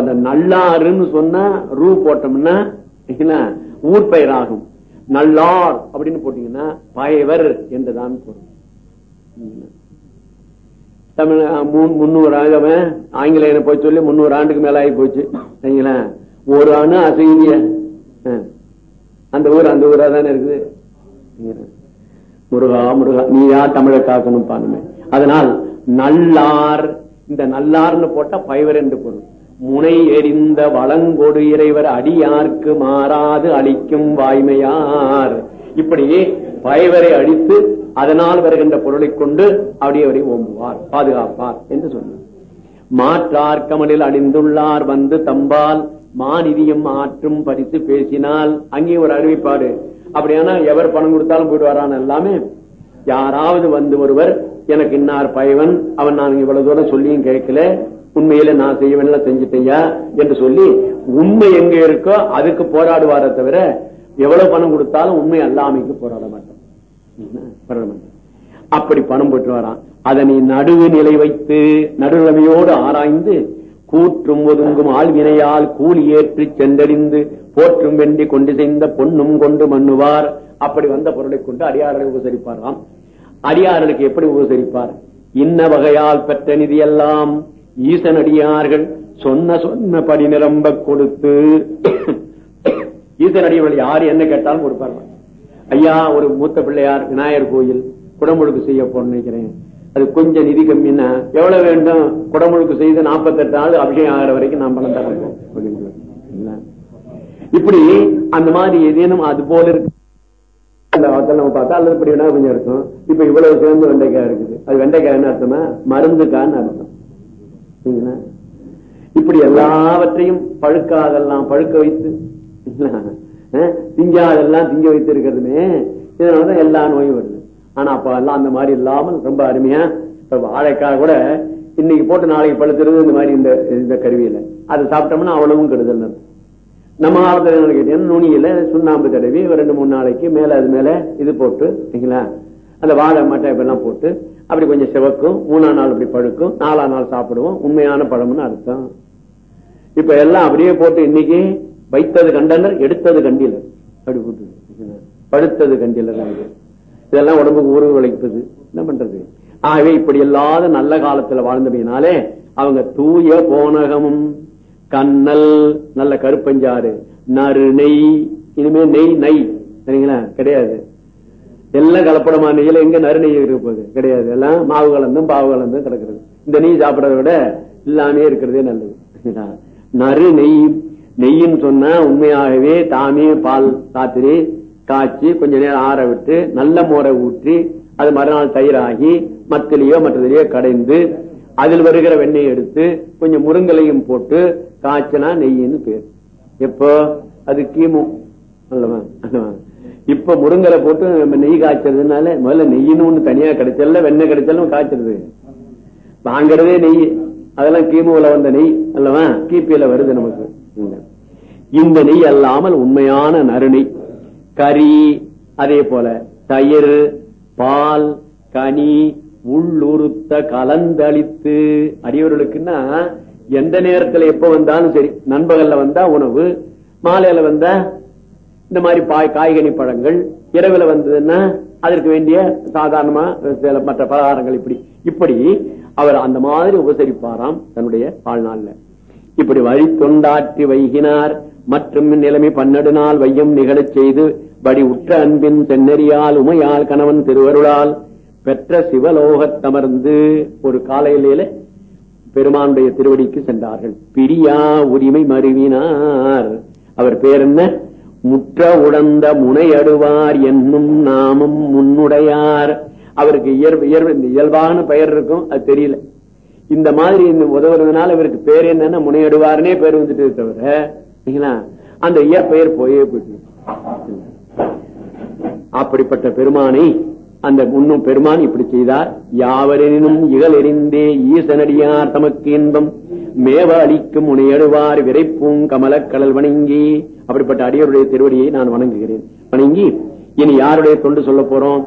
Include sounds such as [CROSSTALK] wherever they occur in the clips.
அந்த நல்லாருன்னு சொன்னா ரூ போட்டோம்னா என்ன, ஊர் பெயர் ஆகும் நல்லார் அப்படின்னு போட்டீங்கன்னா பயவர் என்றுதான் பொருள். தமிழ் முன்னூறு முந்நூறு ஆகவன் ஆங்கிலேயனை போய் சொல்லி முன்னூறு ஆண்டுக்கு மேல ஆகி போச்சு. சரிங்களா? ஒரு அணு அசைதிய அந்த ஊர் அந்த ஊரா தானே இருக்குது? முருகா முருகா நீயா தமிழை காக்கணும் பாருமே அதனால் நல்லார் இந்த நல்லார்னு போட்டா பைவர் என்று பொருள். முனை எறிந்த வளங்கொடு இறைவர் அடியார்க்கு மாறாது அளிக்கும் வாய்மையார். இப்படி பயவரை அடித்து அதனால் வருகின்ற பொருளை கொண்டு அப்படியே அவரை ஓம்புவார் பாதுகாப்பார் என்று சொன்னார். மாற்றார் கமலில் அணிந்துள்ளார் வந்து தம்பால் மாநிதியம் ஆற்றும் பறித்து பேசினால் அங்கே ஒரு அறிவிப்பாடு அப்படியானா எவர் பணம் கொடுத்தாலும் போயிடுவாரான் எல்லாமே. யாராவது வந்து ஒருவர் எனக்கு இன்னார் பயவன் அவன் நான் இவ்வளவு தூரம் சொல்லியும் கேட்கல உண்மையில நான் செய்யவேல செஞ்சுட்டையா என்று சொல்லி உண்மை எங்க இருக்கோ அதுக்கு போராடுவாரே தவிர எவ்வளவு பணம் கொடுத்தாலும் உண்மை அல்லாமைக்கு போராட மாட்டோம் போராட மாட்டோம் அப்படி பணம் போட்டு வரான் அதனை நடுவு நிலை வைத்து நடுநிலைமையோடு ஆராய்ந்து கூற்றும் ஒதுங்கும் ஆழ்வினையால் கூலி ஏற்றி சென்றறிந்து போற்றும் வெண்டி கொண்டு செய்த பொன்னும் கொண்டு மண்ணுவார். அப்படி வந்த பொருளை கொண்டு அடியார்களை உபசரிப்பாராம். அடியார்களுக்கு எப்படி உபசரிப்பார்? இன்ன வகையால் பெற்ற நிதியெல்லாம் ஈசனடியார்கள் சொன்ன சொன்னபடி நிரம்ப கொடுத்து ஈசனடியவர்கள் யாரு என்ன கேட்டாலும் கொடுப்பார்கள் ஐயா ஒரு மூத்த பிள்ளையார் விநாயகர் கோயில் குடமுழுக்கு செய்ய போன்னு நினைக்கிறேன். அது கொஞ்சம் நிதி கம்மின்னா எவ்வளவு வேண்டும்? குடமுழுக்கு செய்து நாற்பத்தெட்டு நாள் அபிஷேகம் ஆகிற வரைக்கும் நான் பணம் தரேன். அப்படின்னு இப்படி அந்த மாதிரி ஏதேனும் அது போல இருக்கு. அந்த நம்ம பார்த்தா அல்லது இப்படி வேணா கொஞ்சம் இருக்கும். இப்ப இவ்வளவு சேர்ந்து வெண்டைக்காய் இருக்குது. அது வெண்டைக்காய் என்ன அர்த்தமா? மருந்துக்கான்னு அர்த்தம். இப்படி எல்லாவற்றையும் பழுக்காதெல்லாம் பழுக்க வைத்து திங்காதெல்லாம் திங்க வைத்து இருக்கிறதுமே இதனாலதான் எல்லா நோயும் வருது. ஆனா அப்ப எல்லாம் அந்த மாதிரி இல்லாமல் ரொம்ப அருமையா இப்ப வாழைக்காய் கூட இன்னைக்கு போட்டு நாளைக்கு பழுத்துறது இந்த மாதிரி இந்த இந்த கருவியில. அதை சாப்பிட்டோம்னா அவ்வளவும் கெடுதல் நம்ம காலத்துல கேட்டீங்கன்னா நுனியில சுண்ணாம்பு தடவி ரெண்டு மூணு நாளைக்கு மேல அது மேல இது போட்டு சரிங்களா அந்த வாழை மட்டை எல்லாம் போட்டு அப்படி கொஞ்சம் சிவக்கும் மூணாம் நாள் அப்படி பழுக்கும் நாலாம் நாள் சாப்பிடுவோம். உண்மையான பழம்னு அர்த்தம். இப்ப எல்லாம் அப்படியே போட்டு இன்னைக்கு வைத்தது கண்டனர் எடுத்தது கண்டிலர். அப்படி போட்டு படுத்தது கண்டிலர் இதெல்லாம் உடம்புக்கு ஊறு உழைப்பது என்ன பண்றது? ஆகவே இப்படி இல்லாத நல்ல காலத்துல வாழ்ந்தபடினாலே அவங்க தூய போனகமும் கண்ணல் நல்ல கருப்பஞ்சாறு நறு நெய் இனிமே நெய் நெய். சரிங்களா? கிடையாது. எல்லாம் கலப்படமா நெய்யில எங்க நறு நெய் இருக்க போகுது? கிடையாது. எல்லாம் மாவு கலந்தும் பாவு கலந்தும் கிடக்குறது. இந்த நெய் சாப்பிடறத விட இல்லாமே இருக்கிறதே நல்லது. [LAUGHS] நறு நெய் நெய்ன்னு சொன்னா உண்மையாகவே தாமே பால் ராத்திரி காய்ச்சி கொஞ்ச நேரம் ஆற விட்டு நல்ல மோரை ஊற்றி அது மறுநாள் தயிராகி மத்திலேயோ மற்றதிலேயோ கடைந்து அதில் வருகிற வெண்ணெய் எடுத்து கொஞ்சம் முருங்கலையும் போட்டு காய்ச்சனா நெய்ன்னு பேர். எப்போ? அது கிமு. அல்லவா? அல்லவா? இப்ப முருங்கலை போட்டு நம்ம நெய் காய்ச்சறதுனால முதல்ல நெய்னு ஒண்ணு தனியா கிடைச்சல வெண்ணெய் கிடைச்சாலும் காய்ச்சறது. வாங்குறதே நெய். அதெல்லாம் கிமுல வந்த நெய் அல்லவா? கிபியில வருது நமக்கு. இந்த நெய் அல்லாமல் உண்மையான நறுநெய். கறி அதே போல தயிர் பால் கனி உள்ளுறுத்த கலந்தளித்து. அடியவர்களுக்குன்னா எந்த நேரத்துல எப்ப வந்தாலும் சரி நண்பகல்ல வந்தா உணவு மாலையில வந்தா இந்த மாதிரி பாய் காய்கனி பழங்கள் இரவுல வந்ததுன்னா அதற்கு வேண்டிய சாதாரணமா சில மற்ற பலகாரங்கள் இப்படி. இப்படி அவர் அந்த மாதிரி உபசரிப்பாராம் தன்னுடைய வாழ்நாள்ல. இப்படி வழி தொண்டாற்றி வைகினார். மற்றும் நிலைமை பன்னெடு நாள் வையம் நிகழச் செய்து படி உற்ற அன்பின் சென்னறியால் உமையால் கணவன் திருவருளால் பெற்ற சிவலோகத்தமர்ந்து ஒரு காலையில பெருமானுடைய திருவடிக்கு சென்றார்கள். பிரியா உரிமை மருவினார். அவர் பேர் என்ன? முற்ற உடந்த முனையடுவார் என்னும் நாமம் முன்னுடையார். அவருக்கு இயல்பு இயல்பு இயல்பான பெயர் இருக்கும் அது தெரியல. இந்த மாதிரி உதவுறதுனால இவருக்கு பேர் என்னன்னா முனையடுவார்னே பேர் வந்துட்டு தவிர அந்த இயற்பெயர் போயே போயிட்டு அப்படிப்பட்ட பெருமானை அந்த முன்னும் பெருமான் இப்படி செய்தார். யாவரெனினும் இகல் எறிந்தே ஈசனடியார் தமக்கு இன்பம். மேவ அளிக்கும் முனையடுவார் விரைப்பூங் கமலக்கடல் வணங்கி. அப்படிப்பட்ட அடியருடைய திருவடியை நான் வணங்குகிறேன். வணங்கி இனி யாருடைய தொண்டு சொல்ல போறோம்?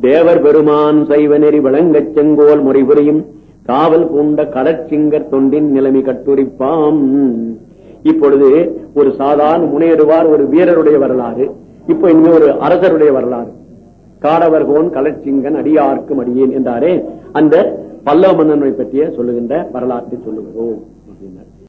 தேவர் பெருமான் சைவ நெறி வழங்கச் செங்கோல் முறைபுரியும். காவல் பூண்ட கடற்சிங்கர் தொண்டின் நிலைமை கட்டுரிப்பாம். இப்பொழுது ஒரு சாதாரண முனையடுவார் ஒரு வீரருடைய வரலாறு. இப்போ இனிமே ஒரு அரசருடைய வரலாறு. காடவர்கோன் கலர்ச்சிங்கன் அடியார்க்கும் அடியேன் என்றாரே. அந்த பல்லவ மன்னனை பற்றிய சொல்லுகின்ற வரலாற்றை சொல்லுகிறோம் அப்படின்னார்.